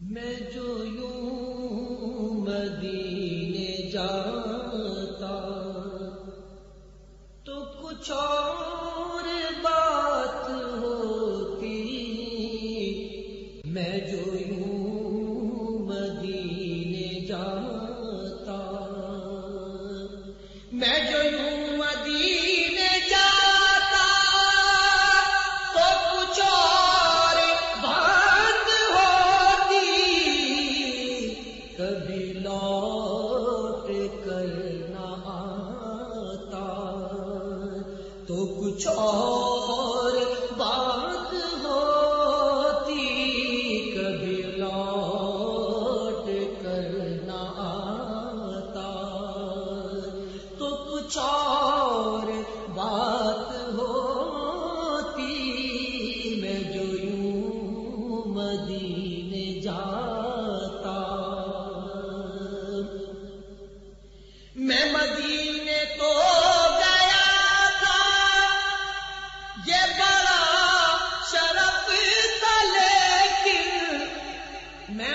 میں جو یوں مدینے جاتا تو کچھ اور بات ہوتی میں جو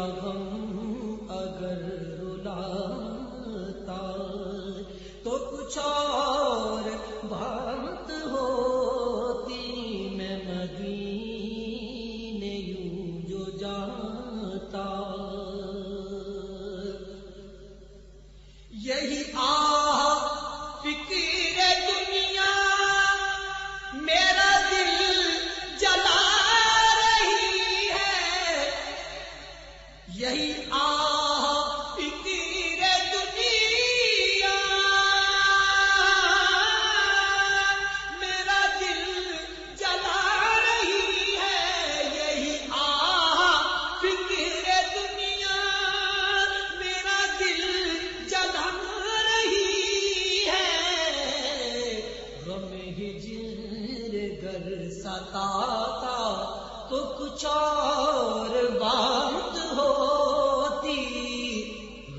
ہم آ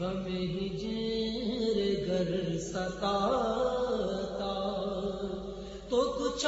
غم ہجر گر ستا تو کچھ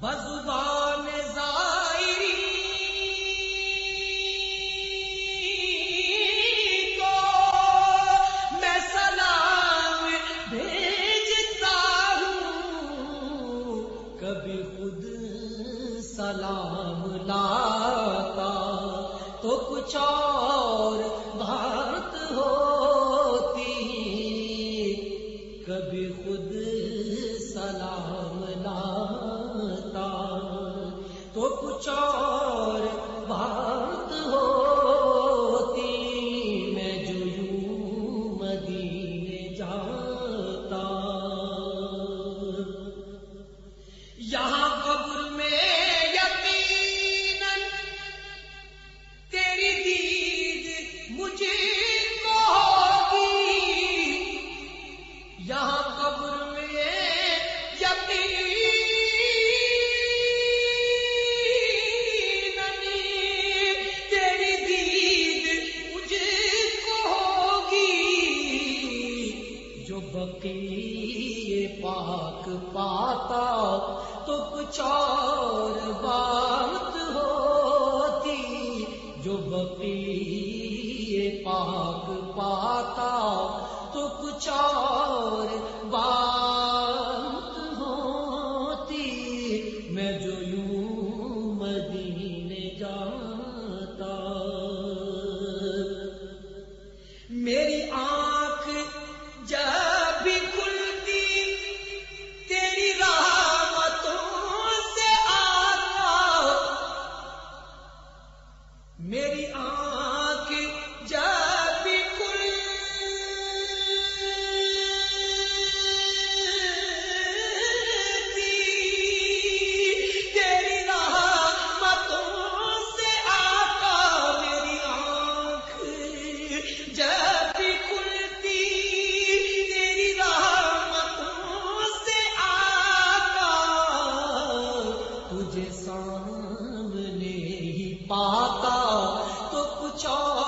بزبان زائری کو میں سلام بھیجتا ہوں۔ کبھی خود سلام لاتا تو کچھ اور تو کچھ جاتا۔ میری آنکھ جب بھی کھلتی تیری رحمتوں سے آتا۔ میری آنکھ تو کچھ اور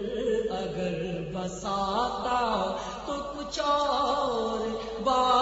بساتا تو کچھ اور بات